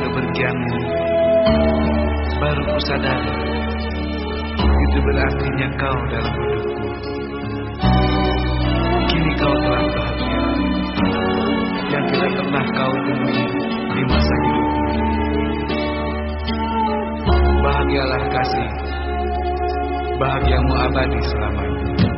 kepergianmu Baru ku sadari Itu berartinya kau dalam hidupku. Kini kau telah bahagia. Yang tidak pernah kau temui di masa hidupmu Bahagialah kasih. Bahagiamu abadi selamanya.